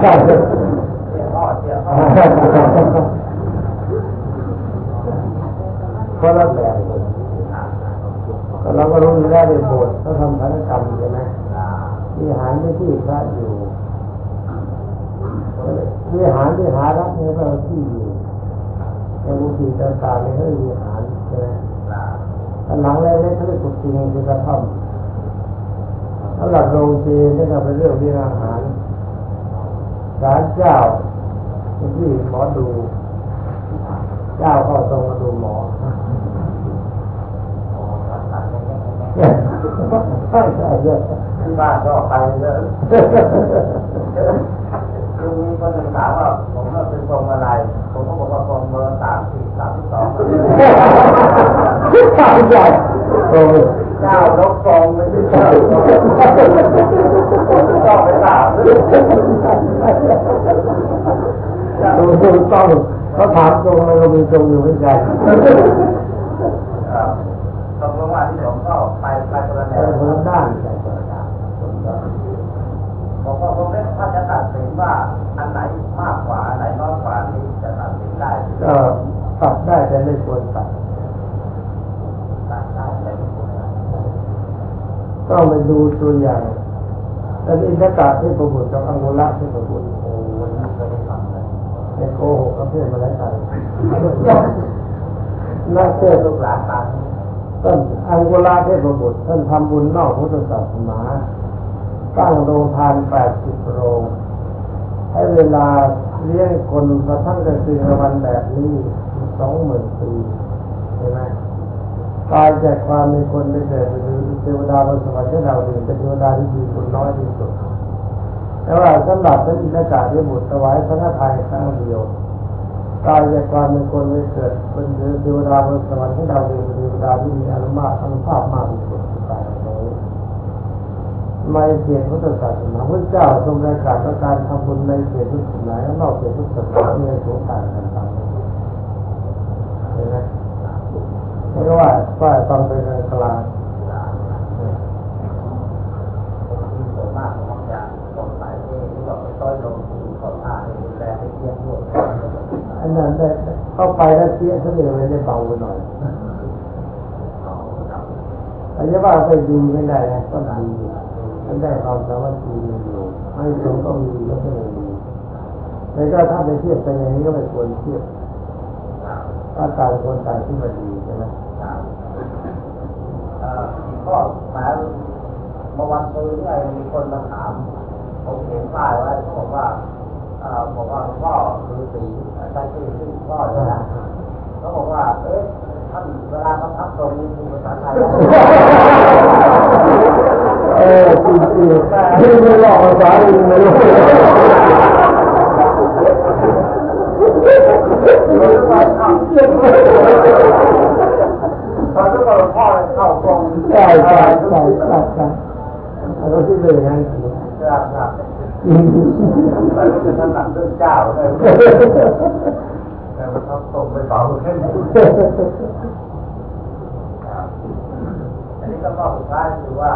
ใช่เสียพ่อเสียพ่อคนละแบบเราก็รู้อยู่แล้วในโบสถ์เขาทำสังกรรมใช่ไหมวิหารที่ที่พระอยู่วิหารที่หารับเนี่ยเราที่อยู่ในบุตรต่างๆในเรื่องวิหารใช่ไหมหลังแรกๆเขาเรียกกุฏิคือกระท่อมถ้าหลักโรงเจนี่ก็เป็นเรื่องเรื่อาหาร ศาลเจ้าที่หมอดู เจ้าก็ตรงมาดูหมอใช่ใช่ใช่ที่บ้านก็ไปเลยลุงมีคนหนึ่งถามว่าผมเป็นทรงอะไร ผมก็บอกว่าทรงเบอร์สามสี่สามสองใช่ใช่เจ้านกทรงไม่ใช่เจ้าต้องไปถาม ดูดูต้องเขาถามตรงเรามีตรงอยู่เหมือนกันตกลงว่าที่ผมก็ไปไปคนละแนวคนละด้านใช่ผมก็ผมไม่ถ้าจะตัดสินว่าอันไหนมากกว่าอันไหนน้อยกว่านี้จะตัดสินได้ก็ตัดได้แต่ไม่ควรตัดตัดได้แต่ไม่ควรต้องไปดูตัวอย่างแต่อินทกาที่ประบุกับอังโกลาที่ประบุ เลยในโกหกกับเพื่อนมาได้ตันักเทศลูกหลานตาท่านอังโกลาเทพบุตรท่านทำบุญนอกพุทธศาสนาตั้งโรงทานแปดสิบโรงให้เวลาเลี้ยงคนกระทั่งกระตือวันแบบนี้สองหมื่นปีเห็นไหมตายจากความมีคนได้เกิดเป็นเทวดาบนสวรรค์เราดีเป็นเทวดาที่ดีคนน้อยที่สุด แต่ว่าสำหรับพระอินทกาที่บุตรถวายพระนทายครั้งเดียวตายจากความเป็นคนไม่เกิดเป็นเทวดาบนสวรรค์ที่เราดีเป็นเทวดาที่มีอนุมาอนุภาพมากที่สุดตายตรงนี้ในเขตพุทธศาสนาพระเจ้าทรงประกาศการทำบุญในเขตพุทธศาสนานอกเขตพุทธศาสนามีสงการกันตามเห็นไหมไม่ว่าว่าต้องเป็นกลางอั นนั้นได้เข้าไปแล้วเสียเสนอเลยได้เบาหน่อยอันนี้ว่าไปดีไม่ได้นะก็ดีมันได้ความสามารถดีอยู่ไม่สงก็มีก็ไม่มีแล้วก็ถ้าไปเทียบกันอย่างนี้ก็ไม่ควรเทียบถ้าต่างคนต่างที่มันดีใช่ไหมก็หมายเมื่อวันซื้อเนี่ยมีคนมาถาม ผมเห็นป้ายไว้เขาบอกว่า บอกว่าพ่อคือสีใช้ชื่อชื่อพ่อเลยนะเขาบอกว่า เอ๊ะท่านเวลาเขาทับตรงนี้คือภาษาไทยเออจริงจริงที่ไม่หลอกภาษาอีกไม่รู้ตอนที่เราพ่อเข้าตรงใช่ใช่ใช่ใช่ใช่เราที่เลยนะครับครับแต่ก็ จะถนัดเรื่องเจ้าเลยแต่มันต้องตรงไปต่อแค่นี้อันนี้ก็ข้อสุดท้ายคือว่า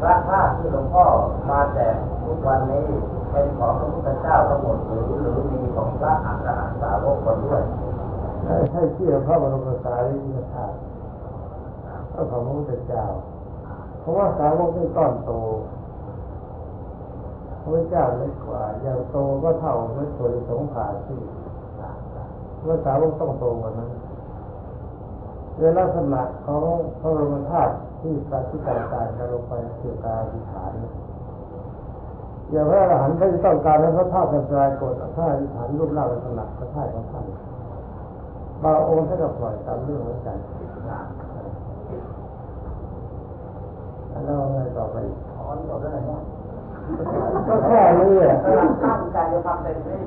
พระธาตุที่หลวงพ่อมาแจกทุกวันนี้เป็นของพระพุทธเจ้าทั้งหมดหรือหรือมีของพระอัครสาวกคนด้วยให้เชื่อพระบรมสารีริกธาตุก็ของพระพุทธเจ้า เพราะว่าสาวกนี่ต้อนโต พระเจ้าเล็กกว่า อย่างโตก็เท่าไม่ส่วนสงขาที่เมื่อสาวกต้องโตกว่านั้นในลักษณะของพระบรมธาตุที่ปฏิการการลงไปคือการอธิษฐานอย่างพระอรหันต์ที่ต้องการให้พระธาตุเป็นปรากฏถ้าอธิษฐานรูปร่างลักษณะพระธาตุของท่านบางองค์ท่านก็ปล่อยตามเรื่องของใจแล้วไงต่อไปถอนต่อได้ไหม ก็แค่นี้อะตั้งใจจะทำเต็มที่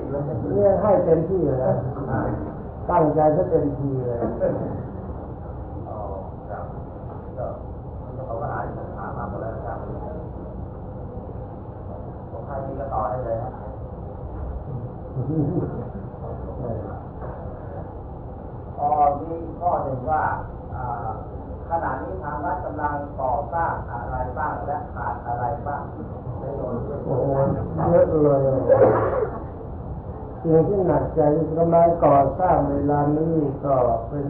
เนี่ยให้เต็มที่เลยตั้งใจจะเต็มที่เลยอ๋อครับก็เขาก็หาหามาหมดแล้วครับผมใครมีก็ต่อได้เลยนะอ๋อมีข้อหนึ่งว่าขณะนี้ทางรัฐกำลังก่อสร้างอะไรบ้างและขาดอะไรบ้าง โอ้โหเยอะเลยสิ่งที่หนักใจกำลังก่อสร้างเวลานี้ก็เป็น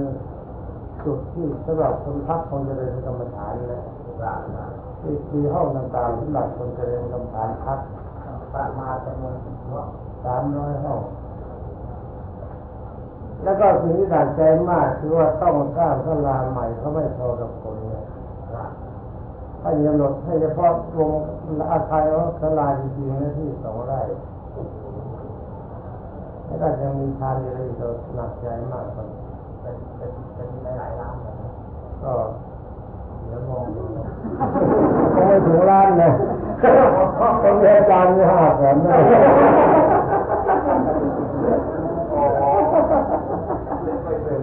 จุดที่สำหรับคนพักคนเจริญกรรมฐานนะที่มีห้องต่างๆสำหรับคนเจริญกรรมฐานพักประมาณจำนวนสามร้อยห้องแล้วก็สิ่งที่หนักใจมากคือว่าต้องสร้างศาลาใหม่เขาไม่พอกับคน ให้กำหนดให้เฉพาะวงอาคารของศาลาจริงๆนะที่สองไร่แล้วก็ยังมีทานอะไรอีกก็หนักใจมากครับเป็นเป็นเป็นหลายๆร้านเลยก็เดี๋ยวมองดูนะคงไม่ถึงล้านเลยต้องเรียนจานห้าแสนนะโอ้โหไม่ถึง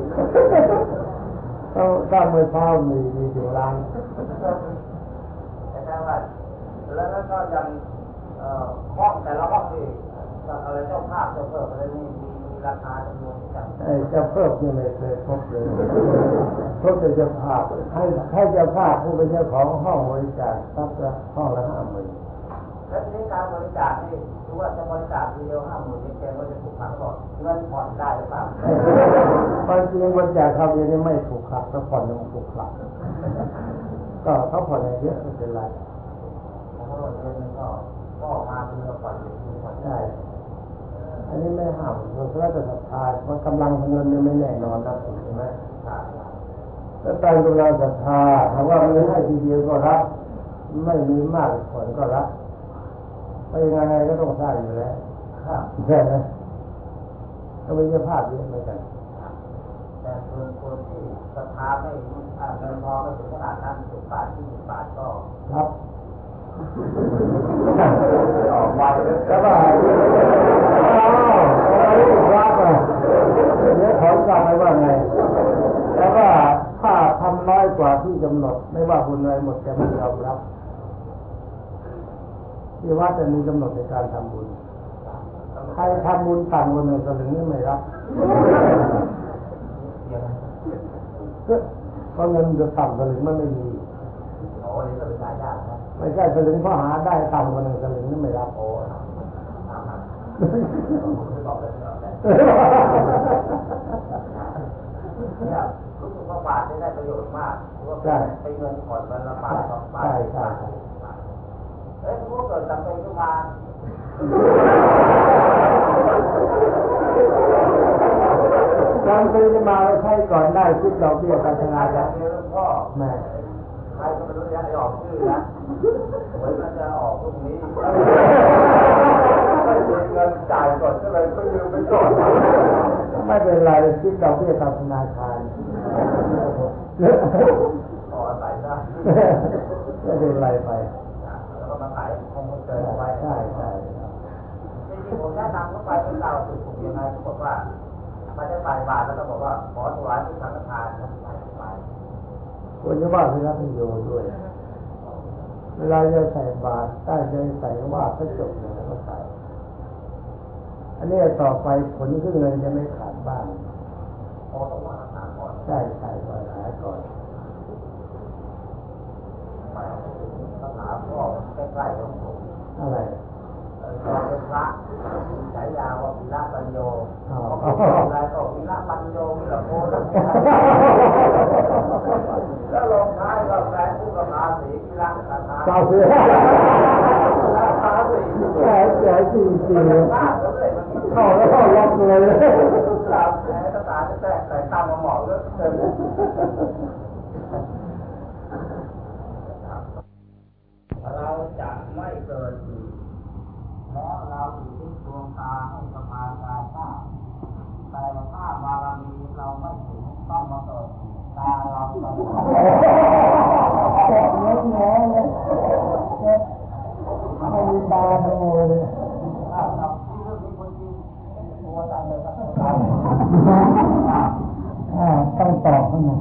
ต้องถ้าเมื่อเช้ามีมีถึงล้าน แต่ถ้าว่าแล้วก็ยังเอ่อห้องแต่ละห้องที่อะไรเจ้าภาพเจ้าเพิ่มอะไรนี่มีมีราคาจำนวนที่จำไอ้เจ้าเพิ่มยังไม่เคยพบเลยพบแต่เจ้าภาพให้ให้เจ้าภาพผู้เป็นเจ้าของห้องบริจาคทรัพย์ละห้องละห้าหมื่นแล้วทีนี้การบริจาคนี่ถือว่าจะบริจาคทีเดียวห้าหมื่นนี่แกก็จะถูกหักก่อนเงินผ่อนได้หรือเปล่าความจริงบริจาคคราวเดียวนี่ไม่ถูกขับถ้าผ่อนมันถูกขับ ก็เขาผ่อนเยอะไม่เป็นไรเพราะว่าเดือนนึงก็ก็ออกมาคือเราผ่อนอยู่ที่ผ่อนใช่อันนี้ไม่ห้ามเราเพราะแต่ศรัทธาเพราะกำลังเงินเนี่ยไม่แน่นอนนะใช่ไหมขาดถ้าตามกำลังศรัทธาถามว่ามีให้ทีเดียวก็รับ ไม่มีมากผลก็รับไปยังไงก็ต้องสร้างอยู่แล้วครับใช่ไหมก็มีเจ้าภาพเยอะเหมือนกัน แต่ส่วนคนที่ศรัทธาไม่อ่าเงินพอไม่ถึงขนาดนั้นสิบบาทยี่สิบบาทก็รับออกไวเลยแล้วก็อ้าวรับอะเดี๋ยวถอนกลับไปว่าไงแล้วก็ถ้าทำน้อยกว่าที่กำหนด ไม่ว่าบุญอะไรหมดจะไม่ยอมรับที่ว่าจะมีกำหนดในการทำบุญ ใครทำบุญต่ำกว่าหนึ่งสลึงนี่ไม่รับ เพราะเงินจะต่ำสลึงมันไม่มีโอ้ยก็เป็นสายยากนะไม่ใช่สลึงเพราะหาได้ต่ำกว่าหนึ่งสลึงนี่ไม่รับโอ้ตามนั้นผมจะบอกเลยนะเนี่ยรู้สึกว่าบาทได้ประโยชน์มากเพราะว่าเป็นเงินผ่อนวันละบาทสองบาทใช่ใช่เอ้ยรู้เกิดจำเป็นขึ้นมา การซื้อจะมาแล้วใช้ก่อนได้ คิดดอกเบี้ยการชนะอแล้วเพ่อแม่ใครก็ไม่รู้จะให้ออกชื่อนะเหมือนมันจะออกพรุ่งนี้ไม่มีเงินจ่ายก่อนก็เลยก็ยืมไปก่อนไม่เป็นไรคิดดอกเบี้ยตามธนาคารขอใส่ได้ไม่เป็นไรไปแล้วก็มาขายคงเกินไว้ใช่ใช่จริงๆผมแนะนำเข้าไปเป็นเราถูกถูกยังไงเขาบอกว่า มันจะใส่บาทแล้วก็บอกว่าขอถวายที่สังฆทานครับใส่ไปควรจะว่าให้รับประโยชน์ด้วย เวลาจะใส่บาตรได้ใจใส่ว่าก็จบเลยแล้วก็ใส่อันนี้ต่อไปผลขึ้นเงินจะไม่ขาดบ้านพอต้องว่าทานก่อนใช่ใช่ก่อนหายก่อนไปคาถาพ่อใกล้ๆของผมอะไร เออเป็นพระฉายาว่าวิระปัญโยอ๋อเขาพูดอะไรก็วิระปัญโยวิระโพแล้วแล้วลงท้ายก็แฟนผู้กำลาสีวิระคาถาเจ้าเสือคาถาสีแก่แก่จริงจริงพลาดแล้วเลยมันเข้าแล้วเข้าล็อกเลยกราบแพ้คาถาแท้ใส่ตามมาหมอเลือกเต็ม ตาให้สภากายทราบแต่ถ้าบารมีเราไม่ถึงต้องมาเกิดอีกตาเราต้องแก่เล็กน้อยเลยไม่มีตาทั้งหมดเลยถ้าเราที่เรื่องนี้คนจริงตัวตันเลยครับอ่าต้องตอบเขาหน่อย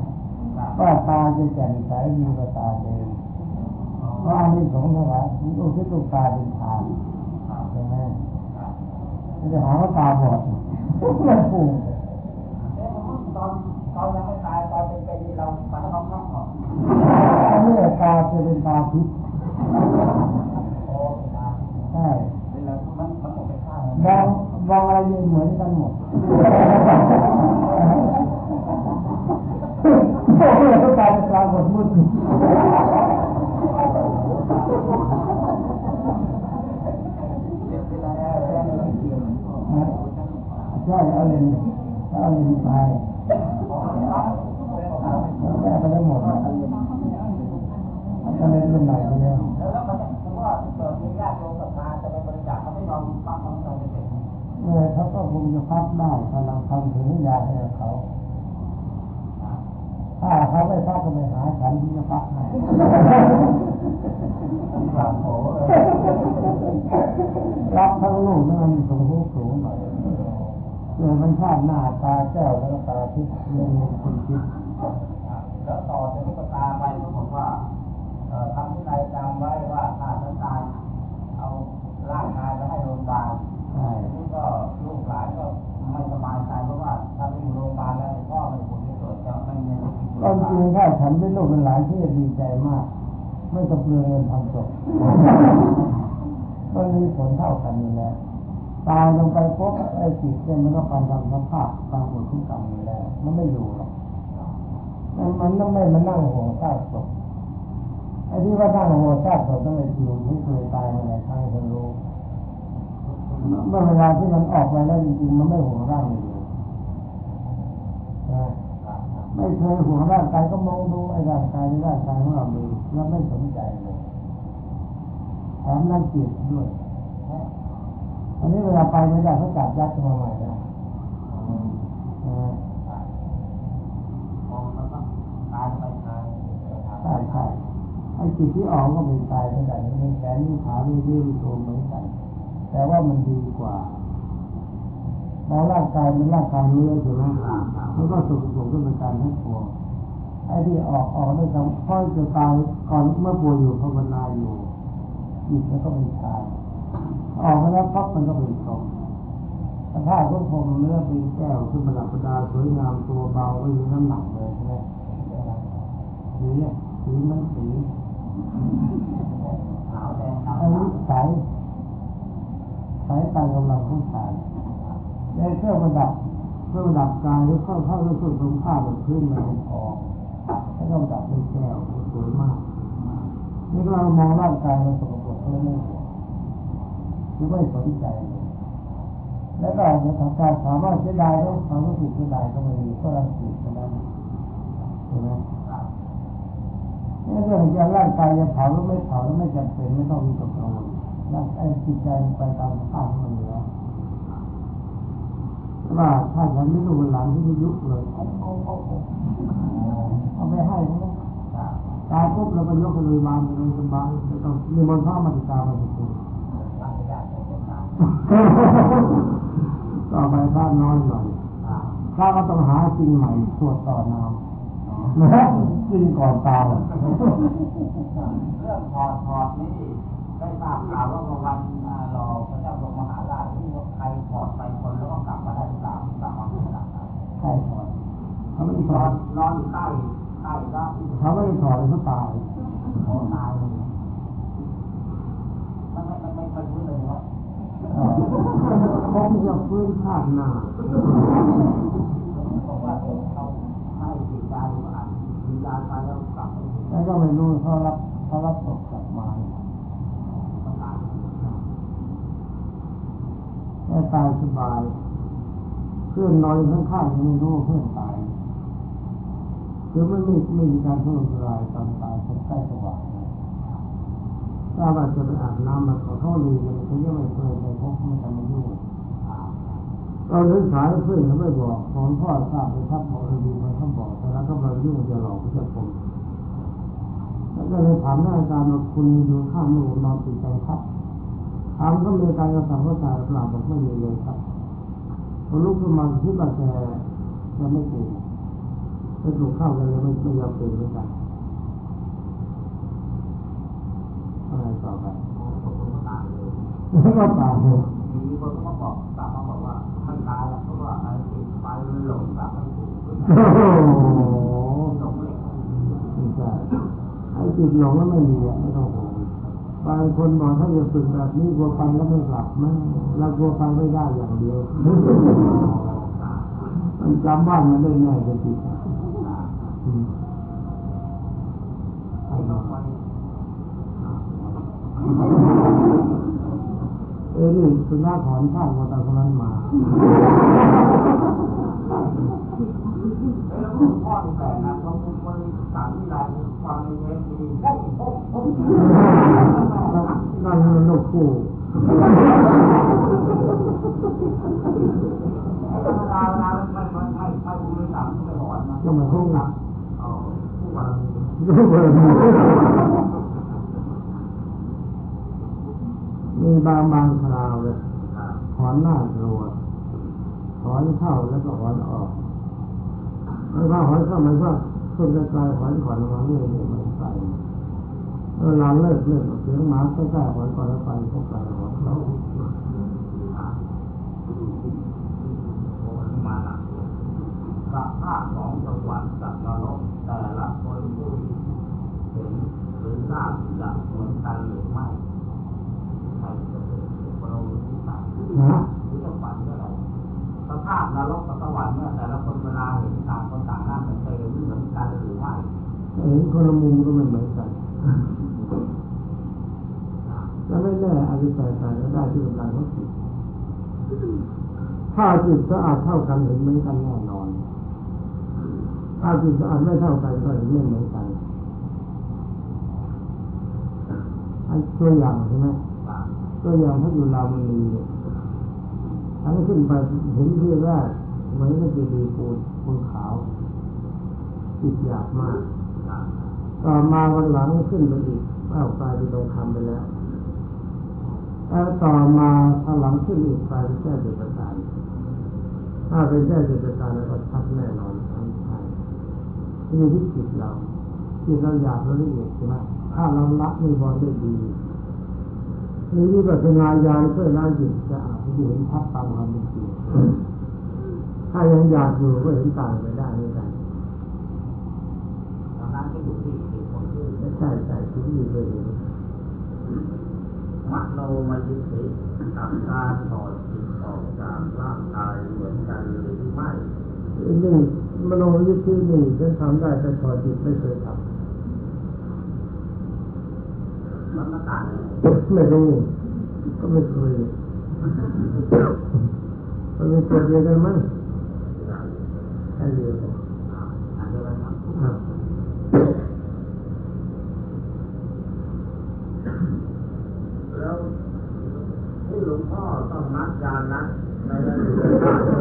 ว่าตาจะแจ่มใสดีกว่าตาเดิมเพราะอันนี้สงส์เท่าไหร่ลูกที่ลูกตาเป็นทางใช่ไหม จะหาว่าตาบอดไม่ถูกตอนตอนยังไม่ตายตอนเป็นเป็นนี่เราปัดห้องห้องก่อนอันนี้ตาจะเป็นตาพิษโอ้นะใช่นี่แหละมันมองอะไรเหมือนกันหมดโอ้โหกลายเป็นปรากฏมุด ใช่เอาเลนเอาเลนไปแม่ไปได้หมดอะเอาเลนรุ่นไหนไปแล้วแล้วมันผมว่าเกิดมีญาติโยมศรัทธาจะไปบริจาคเขาไม่ยอมฟังเขาไม่ยอมไปเสร็จเออเขาก็คงจะพักได้กำลังทำถึงยาให้เขาถ้าเขาไม่พักก็ไปหาฉันที่จะพักให้ครับโอ้รับทั้งลูกนั่นมันสูงสูงหน่อย เกิดมันชาติหน้าตาแก้วแล้วก็ตาทิพย์เรียนคุณคิดแล้วต่อจากนี้ก็ตามไปก็บอกว่าเอ่อทำที่ใดจำไว้ว่าถ้าท่านตายเอาร่างกายไปให้โรงพยาบาลใช่นี่ก็ลูกหลานก็ไม่สบายใจเพราะว่าถ้าไปอยู่โรงพยาบาลแล้วพ่อไม่ผลที่เกิดจะไม่มีอะไรกินตอนจริงถ้าฉันเป็นลูกเป็นหลานที่จะดีใจมาก ไม่ต้องเปลืองเงินทำศพมันมีผลเท่ากันอยู่แล้ว ตายลงไปปุ๊บไอ้จิตเนี่ยมันก็ไปทำสภาพตามผลที่กรรมอยู่แล้ว มันไม่อยู่หรอกมันมันต้องไม่มานั่งห่วงซากศพไอ้ที่ว่านั่งห่วงซากศพต้องไปอยู่ที่เคยตายมาหลายครั้งฉันรู้เมื่อเวลาที่มันออกไปแล้วจริงๆมันไม่ห่วงร่างเลยไม่เคยห่วงร่างกายก็มองดูไอ้ร่างกายในร่างกายของเราดูแล้วไม่สนใจเลยแถมนั่งเกลียดด้วย อันนี้เวลาไปไม่ได้เขาจับยัดมาใหม่นะนะมองแล้วก็ตายไปทางใช่ใช่ไอ้จิตที่ออกก็เป็นตายเหมือนกันมีแขนมีขามีเรี่ยวมีตัวเหมือนกัน แต่ว่ามันดีกว่าเราร่างกายมันร่างกายเนื้อใช่ไหมมันก็สุขสุขก็เป็นการให้ปวงไอ้ที่ออกออกด้วยกันพ่อจะตายก่อนเมื่อป่วยอยู่ภาวนาอยู่จิตมันก็เป็นชาย ออกมาแล้วพับมันก็เป็นสมสภาพของผมเนื้อเป็นแก้วขึ้นประดับประดาสวยงามตัวเบาไม่มีน้ำหนักเลยใช่ไหมสีเนี่ยสีมันสีขาวแดงดำอันนี้สายสายตามกำลังของสายในเครื่องประดับเครื่องประดับกายหรือเข้าเข้าด้วยเครื่องทรงผ้าแบบพื้นมันเป็นทองแล้วก็ประดับด้วยแก้วสวยมากนี่เรามองร่างกายมันสกปรกแล้วไม่ห่วง หรือไม่สนใจเลยแล้วก็อาจจะทำการถามว่าเสียดายไหมความรู้สึกเสียดายก็ไม่มีก็รังเกียจกันนั้นเห็นไหมนี่เรื่องจะร่างกายจะเผาหรือไม่เผาแล้วไม่จำเป็นไม่ต้องมีกังวลร่างกายจิตใจไปตามสภาพของมันอยู่แล้วว่าถ้าฉันไม่รู้หลังที่ไม่ยุบเลยเอาเอาเอาเอาเอาไปให้นะตายปุ๊บเราก็ยกไปเลยมาเลยสบายไม่ต้องมีมนต์พระมาติกามาติดตัว ร่างกายเป็นขาว ต่อไปพระน้อยหน่อยพระก็ต้องหาจริงใหม่สวดต่อน้ำนะกินก่อนตายเรื่องถอดถอดนี่ได้ทราบข่าวว่าวันอ่ารอพระเจ้าทรงมหาราชที่ว่าใครถอดไปคนแล้วก็กลับมาได้สามกลับมาไม่กลับมาใช่ถอดเขาไม่ได้ถอดนนอนใต้ใต้ร่างเขาไม่ได้ถอดเขาตายโอ้ตายเลยมันไม่มันไม่ไปพื้นเลยว่า เออคงจะฟื้นชาติหน้าบอกว่าเขาให้จิตใจว่าอะวิญญาณไปแล้วกลับไปแล้วก็ไม่รู้เขารับเขารับศพกลับมาต้องตายแค่ตายสบาย เพื่อนนอนข้างๆไม่รู้เพื่อนตาย คือมันไม่ไม่มีการทุรนทุรายตอนตายคนใกล้สว่าง ถ้าว่าจะไปอาบน้ำมาขอโทษลยเลยเขายังไม่เคยไปพบไม่ทำมายุ่งเราเดินสายเพื่อนเขาไม่บอกของพ่อทราบไปทับของดีมันเขาบอกแต่แล้วก็มายุ่งจะหลอกผู้ชายผมแล้วก็เลยถามหน้าอาจารย์ว่าคุณอยู่ข้างมือนอนติดใจครับถามก็มีการกระสับกระส่ายเปล่าบอกไม่มีเลยครับพอลุกขึ้นมาคิดว่าแกแกไม่เก่งไปถูกเข้ากันเลยไม่ไม่ยอมเป็นด้วยกัน อะไรต่อไปผมก็ตายเลยแล้วก็ตายเลยทีนี้คนก็มาบอกกลับมาบอกว่าท่านตายแล้วเพราะว่าไอ้ติดไปเลยหลงกลับไปถูกโอ้โหหลงเลยไม่ใช่ไอ้จิตหลงแล้วไม่มีอะไม่ต้องห่วงเพบางคนบอกถ้าจะฝึกแบบนี้กลัวฟังแล้วไม่กลับมั้งเรากลัวฟังไม่ได้อย่างเดียวมันจำบ้านมันได้ง่ายจริงๆอืม เออนี่สุนัขถอนข้างมาตอนคนนั้นมาแล้วพ่อแต่นะเขาเป็นคนสามที่ไรฟังในเทปดีได้พบพบนั่นมันนกคู่ธรรมดาเวลาไม่ไม่ไม่ไม่คุณไม่สามไม่หอนนะก็มาห้องเอาผู้วัน มีบางบางคราวเลยถอนหน้ารัวถอนเข้าแล้วก็ถอนออกแล้วก็ถอนเข้ามันก็ขึ้นกระจายถอนก่อนมาเรื่อยๆมันไปเออเราเลิกเลิกเสียงหมาใกล้ๆถอนก่อนแล้วไปพวกเราถอนเรามาหนักสภาพของจังหวัดกับนรกแต่ละคนผู้เห็นหรือทราบจะเหมือนกันหรือไม่ นคนรู้ที่ต่างนะหรือจะฝันก็ได้สภาพนรกกับสวรรค์เนี่ยแต่ละคนเวลาเห็นต่างคนต่างหน้าเหมือนเคยเหมือนกันหรือไม่เห็นคนละมุมก็ไม่เหมือนกันแล้วไม่แน่อาจจะแตกต่างก็ได้ที่กำลังของจิตถ้าจิตสะอาดเท่ากันเห็นเหมือนกันแน่นอน ถ้าจิตสะอาดไม่เท่ากันก็เห็นไม่เหมือนกันอันตัวอย่างใช่ไหม ตัวอย่างถ้าอยู่รามันมีทั้งขึ้นไปเห็นที่แรกเหมือนกับเจดีย์ปูนปูนขาวจิตหยาบมาก ต่อมาวันหลังขึ้นไปอีกเอ้ากลายเป็นทองคำไปแล้วแล้วต่อมาพอหลังขึ้นอีกกลายเป็นแก้วเจ็ดประการถ้าเป็นแก้วเจ็ดประการแล้วก็ชัดแน่นอนทั้งใช่ที่ที่จิตเราที่เราอยากเราละเอียดใช่ไหมถ้าเราละไม่บอลได้ดี นี่วิปัสสนาญาณช่วยละจิตจะอาจจะเห็นชัดตามความเป็นจริงถ้ายังอยากอยู่ก็เห็นต่างไปได้เหมือนกันนั้นก็อยู่ที่เหตุผลที่ใช่ใช่ที่อยู่เลยมโนมยิทธิกับการถอดจิตออกจากร่างกายเหมือนกันหรือไม่นี่มโนยิทธินี่ฉันทำได้แต่ถอดจิตไม่เคยทำ ไม่รู้ก็ไม่เคยมันเป็นตัวเดียวกันมั้งแค่เดียวกันอันเดียวกันครับอ่าแล้วที่หลวงพ่อต้องนัดยานนัดในเรื่อ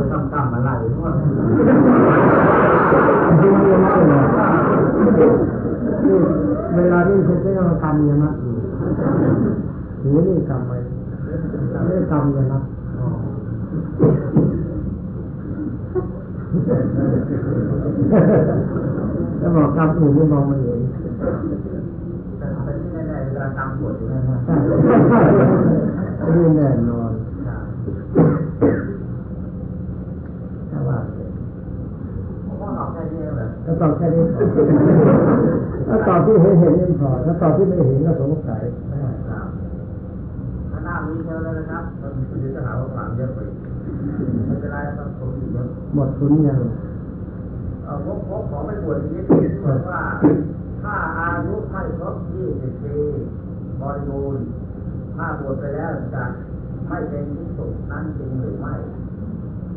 งต้องทำอะไรเพราะว่าที่มันยังไม่เลยนี่เวลาที่ฉันจะต้องทำอย่างนั้น อยู่ถือนี่กำไว้ไม่ได้กำอย่างนั้นแล้วบอกกำอื่นไม่มองมันเองแต่เป็นที่แน่ๆเวลาทำบทอยู่นะฮะนี่แน่นอนถ้าว่าหลวงพ่อตอบแค่นี้เลยถ้าตอบแค่นี้พอ ถ้าตอบที่เห็นเห็นนี่พอถ้าตอบที่ไม่เห็นก็สงสัยครับถ้าหน้ามีเยอะเลยนะครับมันจะจะหาว่าถามเยอะไปไม่เป็นไรครับผมอยู่เยอะหมดทุนยังเออผมผมขอไม่ปวดนิดที่บอกว่า ถ้าอายุไม่ครบ20ปีบริบูรณ์ถ้าบวชไปแล้วจะไม่เป็นที่สุดนั้นจริงหรือไม่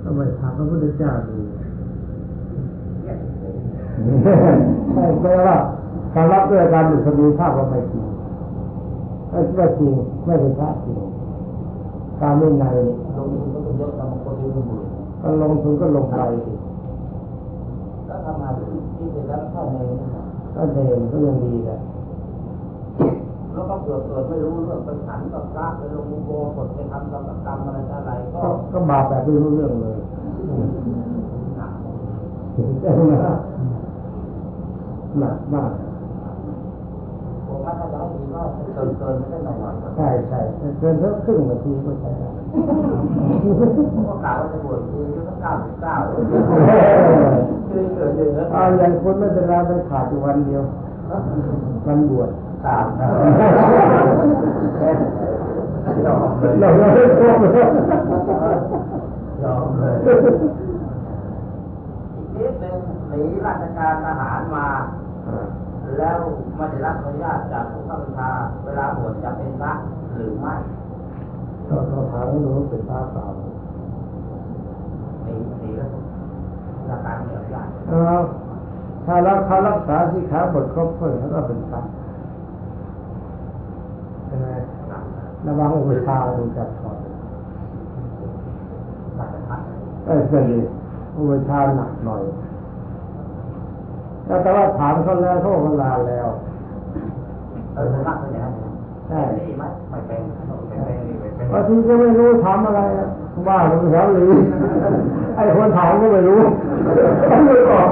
ต้องไปถามพระพุทธเจ้าดูเนี่ยผมใช่แปลว่า การรับด้วยการดุษฎีภาพว่าไม่จริงไม่ไม่จริงไม่เป็นพระจริงการไม่ในลงทุนก็ต้องเยอะบางคนยืมหมื่นก็ลงทุนก็ลงไปแล้วทำงานที่ที่เสร็จแล้วเข้าในนั่นน่ะก็เดินก็ยังดีแหละแล้วก็เกิดเกิดไม่รู้เรื่องไปฉันกับพระไปลงมือโบกดไปทำกับกรรมอะไรต่ออะไรก็ก็ก็บาปแบบไม่รู้เรื่องเลยหนักใช่ไหมหนักมาก ผมว่าถ้าจะให้ดีก็ เกินเกินไม่ได้หน่อยหน่อยครับใช่ใช่เกินสักครึ่งนาทีก็ใช้ได้ผมก็กล่าวว่าจะบวชคืออายุสักเก้าสิบเก้าคือเกิดเยอะเอาอย่างคุณไม่เป็นไรไปขาดอยู่วันเดียววันบวชตามนะยอมเลยเราไม่ชอบเลยยอมเลยอีกนิดหนึ่งหนีราชการทหารมา แล้วไม่ได้รับอนุญาตจากผู้ข้าราชการเวลาบวชจะเป็นพระหรือไม่เราเราถามให้รู้เป็นภาษาหนีหนีแล้วราชการไม่อนุญาตเออถ้าเราเขารักษาสิขาบทครบถ้วนเขาก็เป็นพระใช่ไหมระวังอุปชาดูจับก่อนราชการไอ้เสรีอุปชาหนักหน่อย แล้วแต่ว่าถามเขาแล้วเขาบอกเขาลาแล้วเออจะรักเป็นอย่างนั้นใช่นี่ไหมไม่เป็นไม่เป็นไม่เป็นบางทีก็ไม่รู้ถามอะไรว่าลงแถวหรือไอ้คนถามก็ไม่รู้ไม่ตอบ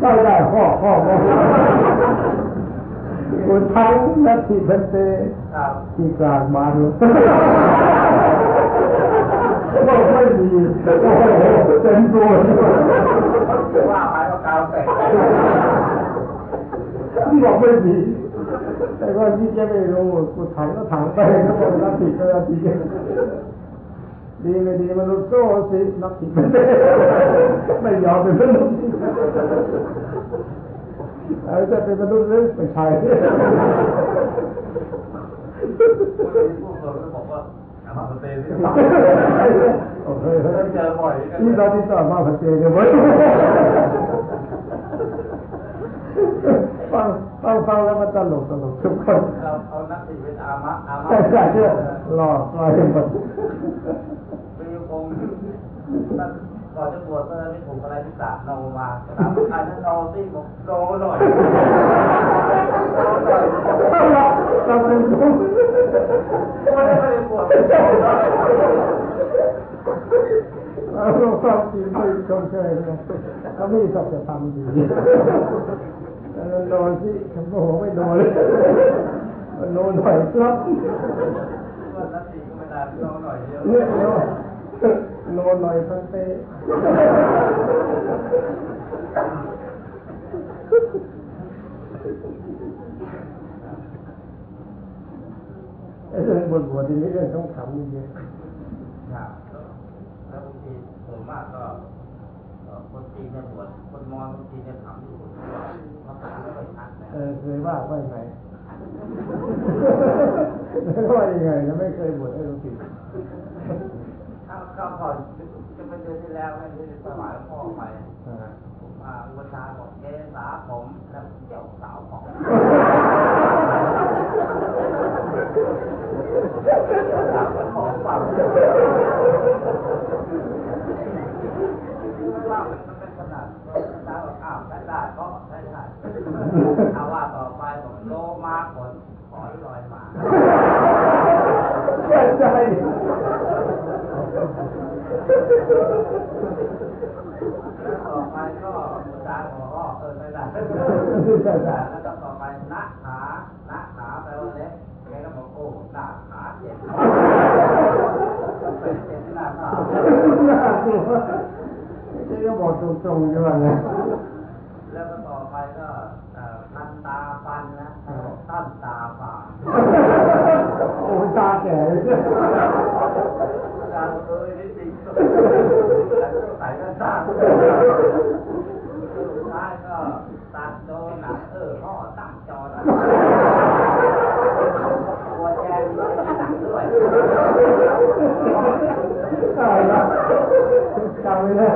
ใช่ได้ข้อข้อข้อคุณทั้งนักทิพันเตครับที่กลางมาดูบอกไม่ดีโอ้โหเต็มตัวว่าไปก็กาว แตกบอกไม่ดีแต่ว่าที่จะไม่รู้กูถังก็ถังไปก็บอกนักทิดก็นักทิดดีไม่ดีมนุษย์โซ่สินักทิดไม่ยอมเป็นมนุษย์อาจจะเป็นมนุษย์หรือไม่ใช่ผู้คนก็บอกว่าอามาเตสิโอเจอบ่อยนี่เราที่ต่อมาพันเจกันไว้ ฟังฟังฟังแล้วมันตลกตลกทุกคนเราเอานักสิเป็นอามะอามะใช่ใช่เนี่ยรอรอให้หมดมีคงก่อนจะบวชก็ไม่ถูกอะไรที่สามโนมาถามใครนั้นโนสิบอกโนหน่อยโนหน่อยเราเราเป็นผู้ไม่ได้ไม่ได้บวชเราฟังจริงไม่ชมเชยนะเขาไม่สัจธรรมดี นอนสิฉันโมโหไม่นอนเลยนอนหน่อยครับว่านักสิก็ไม่ได้โนหน่อยเดียวเนี่ยนอนนอนหน่อยพันเตไอ้เรื่องบนหัวทีนี้เรื่องต้องขำนี่เยอะครับแล้วบางทีส่วนมากก็คนจีนเนี่ยบวชคนมอญคนจีนเนี่ยถามอยู่ ภาษาไม่ค่อยชัดนะเออเคยว่าว่ายังไงว่ายังไงนะไม่เคยบวชให้รู้ผิดถ้าก็ก่อนจะเป็นเดือนที่แล้วที่ถวายพ่อไปอ่าอ่าอุปชาบอกเกษาผมแล้วเจ้าสาวผมสาวก็ขอฟังว่ามันเป็นขนาดสาวบอกอ้าวได้ได้ก็ เอาว่าต่อไปบอกโลมาผลขอลอยมาใช่ใช่แล้วต่อไปก็อุปชาบอกอ๋อเออได้ได้แล้วต่อไปนักขานักขาแปลว่าเล็กแกก็บอกโอ้หน้าขาเจ็บเป็นเจ็บหน้าขาน่ากลัวนี่ก็บอกตรงๆใช่ไหมเนี่ย แล้วก็ต่อไปก็เอ่อพันตาฟันนะท่านตาฝาโอ้ตาแก่เลยการเอ้ยนี่จริงใส่หน้าตาสุดท้ายก็ตัดโดนหนังเออพ่อตั้งจอนะตัวแจมีหนังด้วย ตายละจำไม่ได้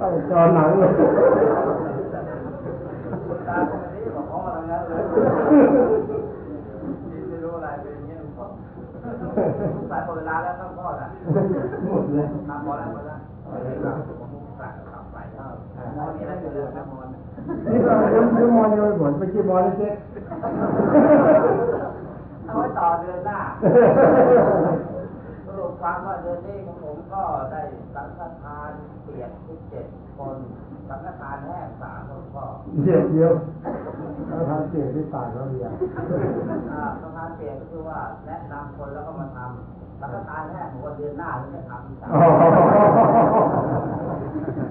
ต้องจอหนังเลย ตาคนนี้บอกพ่อทำงานเลยไม่รู้อะไรเป็นอย่างนี้หมด สายหมดเวลาแล้วต้องพ่อนะหมดเลยทำหมดแล้วหมดแล้วผมสั่งกลับไปเออวันนี้ได้เจอแล้วนี่เรายังยังมอนยังไม่หมดไปกี่มอนแล้วเจ๊เอาไว้ต่อเดือนหน้าสรุปความว่าเดือนนี้ของผมก็ได้สังฆทานเปียกที่เจ็ดคน สังฆทานแห้งสามคนก็เดี๋ยวเดี๋ยวเราทานเสียงที่ตายเขาเรียนอ่าสังฆทานเปียกก็คือว่าแนะนำคนแล้วก็มาทำแล้วก็ตายแน่ผมว่าเดือนหน้าจะทำอีกโอ้โห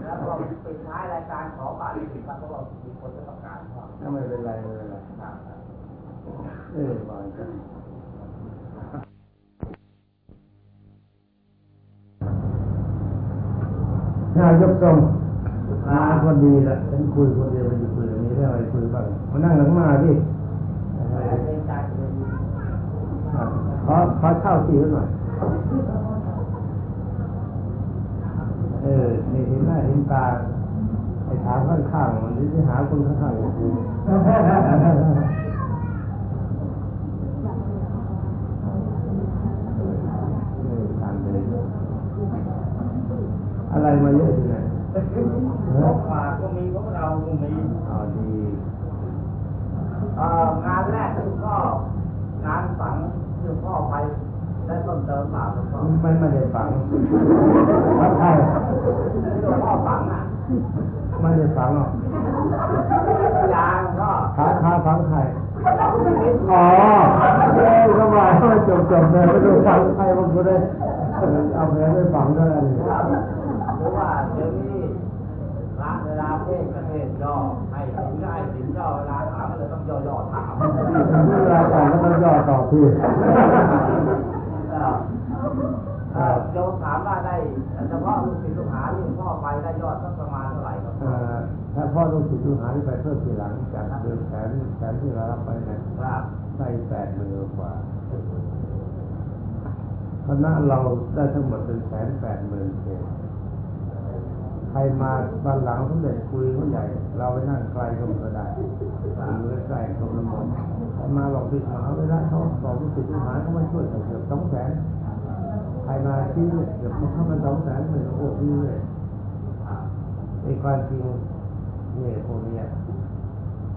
แล้วก็ปิดท้ายรายการขอบาทสิครับเพราะว่ามีคนจะต้องการว่าไม่เป็นไรไม่เป็นไรครับเออวางกันนายกทรง มาพอดีละฉันคุยคนเดียวไปอยู่คุยมีเรื่องอะไรคุยบ้างมานั่งหลังมาดิแต่เป็นกาเขอขอเช่าที่หน่อยเออนี่เห็นหน้าเห็นตาไอ้ถามข้างข้างมันจะหาคนข้างๆอย่างออทานไปเลยอะไรมาเยอะ ทีไหนพกมาก็มีพวกเราก็มีอ๋อดีเอ่องานแรกคือพ่องานฝังคือพ่อไปได้ต้นเติมป่าคือพ่อไม่ไม่ได้ฝังวัดไทยที่หลวงพ่อฝังอะไม่ได้ฝังหรอกยางก็ขาขาฝังไข่อ๋อเอ้ยก็มาให้จบจบๆเลยไม่ต้องฝังใครบางคนเลยเอาแผลไปฝังเท่านั้นเองครับเพราะว่าเดี๋ยวนี้ ลาเทศประเทศย่อให้สินได้สินย่อเวลาถามก็เลยต้องย่อๆถามเวลาอ่านก็ต้องย่อต่อพี่เอ่อเอ่อโยมถามว่าได้เฉพาะลูกศิษย์ลูกหาที่พ่อไปได้ยอดสักประมาณเท่าไหร่ครับถ้าพ่อลูกศิษย์ลูกหาที่ไปเพิ่มทีหลังจากเดือนแสนแสนที่เรารับไปเนี่ยครับได้แปดหมื่นกว่าคณะเราได้ทั้งหมดเป็นแสนแปดหมื่นเศษ ใครมาบ้านหลังสมเด็จคุยเขาใหญ่ เราไปนั่งไกลก็ไม่ได้อยู่ใกล้ๆเขาละมนใครมาบอกติดมาไม่ได้เขาบอกลูกศิษย์ลูกหาเขามาช่วยกันเกือบสองแสนใครมาที่เนี่ยเกือบเข้ามาสองแสนเลยโอ้ดีเลยไอ้ความจริงเนี่ยพวกเนี้ย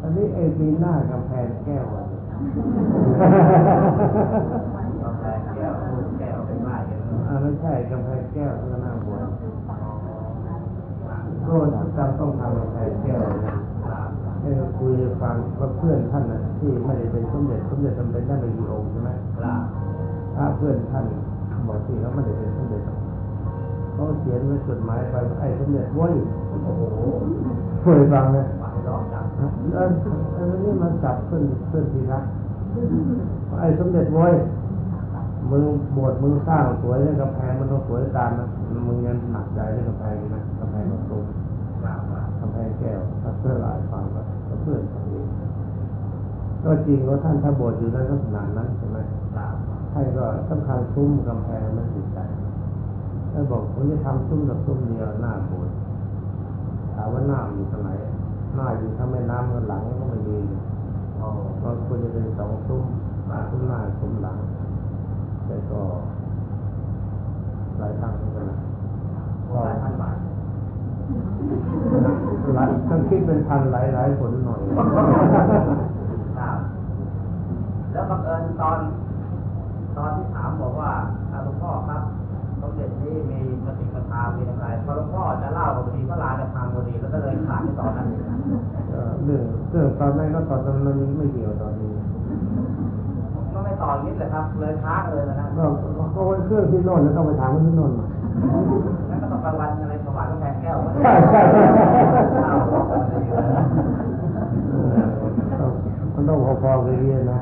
อันนี้ไอ้ปีหน้ากำแพงแก้วอะเนี่ยกาแฟแก้วแก้วเป็นไม้กันอ่าไม่ใช่กำแพงแก้วที่หน้าบวช ก็จำต้องทำกำแพงแก้วนะให้เราคุยฟังว่าเพื่อนท่านนะที่ไม่ได้เป็นสมเด็จสมเด็จจำเป็นได้ไม่กี่องค์ใช่ไหมครับถ้าเพื่อนท่านบอกที่เขาไม่ได้เป็นสมเด็จกเขาเขียนไว้จดหมายไปไอ้สมเด็จว้ยโอ้โหเคยฟังไหมหวานร้อนจังเออเออนี่มันจับขึ้นขึ้นทีรักไอ้สมเด็จว้ยมึงบวชมึงสร้างสวยแล้วกำแพงมันต้องสวยตามนะมึงยังหนักใจเรื่องกำแพงนะกำแพงประตูครับ ครับกำแพงแก้วถ้าเพื่อนหลายฟังก็ก็เพื่อนเขาเองก็จริงว่าท่านถ้าบวชอยู่ในลักษณะนั้นใช่ไหมครับท่านก็สำคัญซุ้มกำแพงไม่ติดใจท่านบอกผมจะทำซุ้มกับซุ้มเดียวหน้าโบสถ์ถามว่าหน้ามันอยู่ตรงไหนหน้าอยู่ถ้าไม่น้ำก็หลังก็ไม่มีโอ้ก็ควรจะเป็นสองซุ้มซุ้มหน้าซุ้มหลังแต่ก็หลายตังค์เหมือนกันนะหลายพันบาท หลายต้องคิดเป็นพันหลายหลายผลหน่อยครับแล้วบังเอิญตอน ตอนที่ถามบอกว่าอ่าหลวงพ่อครับสมเด็จนี่มีปฏิปทามีอะไรพอหลวงพ่อจะเล่าพอดีพระลาจะพังพอดีแล้วก็เลยขาดในตอนนั้นเองเอ่อเรื่องเรื่องตอนนั้นก็ตอนนั้นมันไม่เกี่ยวตอนนี้ก็ไม่ต่อนิดเลยครับ เลยค้างเลยนะก็ก็ไว้เครื่องที่โน่นแล้วต้องไปถามคนที่โน่นมา ก็ต้องวันอะไรสวรรค์กำแพงแก้วใช่ใช่อ้าวบอกกันเลยอยู่นะเออมันต้องพอๆกันเรียนนะ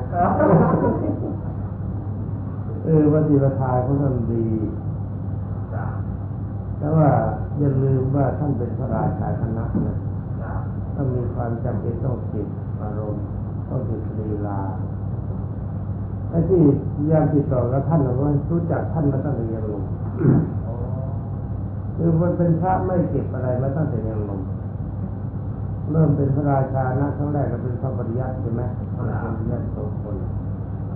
เออปฏิปทายเขาท่านดีแต่ว่าอย่าลืมว่าท่านเป็นพระราชาคณะนะต้องมีความจำเป็นต้องติดอารมณ์ต้องติดลีลาไอ้ที่ยามติดต่อกับท่านนะว่ารู้จักท่านมาตั้งแต่ยังหนุ่ม คือมันเป็นพระไม่เก็บอะไรมาตั้งแต่ยังหนุ่มเริ่มเป็นพระราชานะครั้งแรกก็เป็นพระปริยัติใช่ไหมพระปริยัติโสพล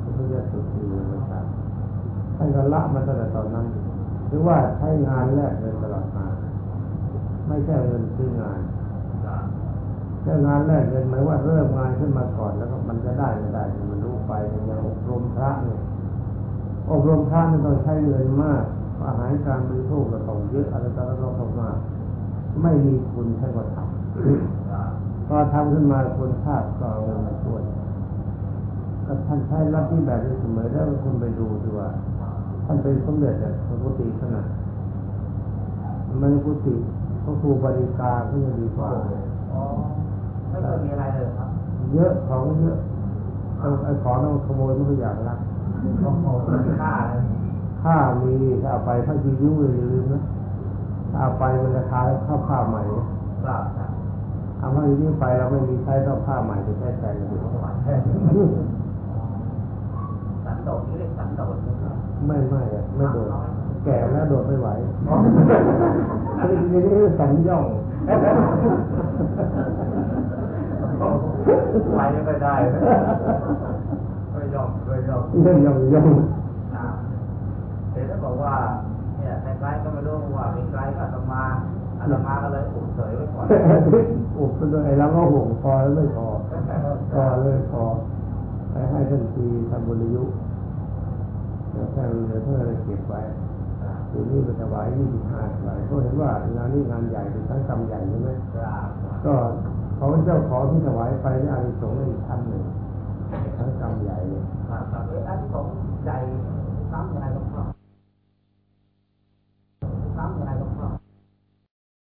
พระปริยัติสุขีนะครับท่านก็ละมาตั้งแต่ตอนนั้นหรือว่าใช้งานแลกเงินตลอดมา ไม่ใช่เงินซื้องานครับแค่งานแรกเงินหมายว่าเริ่มงานขึ้นมาก่อนแล้วก็มันจะได้ไม่ได้มันรู้ไปมันยังอบรมพระเนี่ยอบรมพระนี่ต้องใช้เงินมาก อาหารการบริโภคก็ต้องเยอะอะไรต่างๆต้องมากไม่มีคุณใช่ก็ทครับำพอทำขึ้นมาคนทราบก็เอาเงินมาช่วยก็ท่านใช้รับที่แบบนี้เสมอแล้วคุณไปดูดีว่า ท่านเป็นสมเด็จเนี่ยพระพุทธขนาดมันกุฏิพระครูบริการก็ยังดีกว่าอ๋อไม่เคยมีอะไรเลยครับ เยอะของเยอะเอาไอ้ของต้องขโมยทุกอย่างละโอ้โหมีค่าเลย ถ้ามีถ้าเอาไปถ้ายืมเลยอย่าลืมนะถ้าเอาไปมันราคาข้าวผ้าใหม่ครับครับทำให้ยืมไปเราไม่มีใช้ต้องผ้าใหม่ไปใช้แทนกันสันโดษนี่เรียกสันโดษนะครับไม่ไม่อะไม่โดดแก่แล้วโดดไม่ไหวทีนี้สัญย่องไปไม่ได้ไม่ยอมไม่ยอมเรื่องย่องย่องอ่าเดี๋ย วถ้าบอกว่าเนี่ยในไกด์ก็ไม่รู้ว่ามีไกด์ก็อาตมาอาตมาก็เลยอุบเฉยไว้ก่อนอุบไปด้วยไอ้เราก็ห่วงพอแล้วไม่พอพอเลยพอให้ให้ทันทีทำบุญยุเดี๋ยวแค่เหลือเท่าไรเก็บไว้ทีนี้ไปถวายยี่สิบห้าใบก็เห็นว่างานนี้งานใหญ่เป็นทั้งกรรมใหญ่ใช่ไหมครับก็เขาเจ้าของที่ถวายไปนี่อานิสงส์อีกชั้นหนึ่งทั้งกรรมใหญ่เลยครับครับเอ้ยอันที่ผมใจซ้ำยังไงก็พอซ้ำยังไงก็พอ hablando.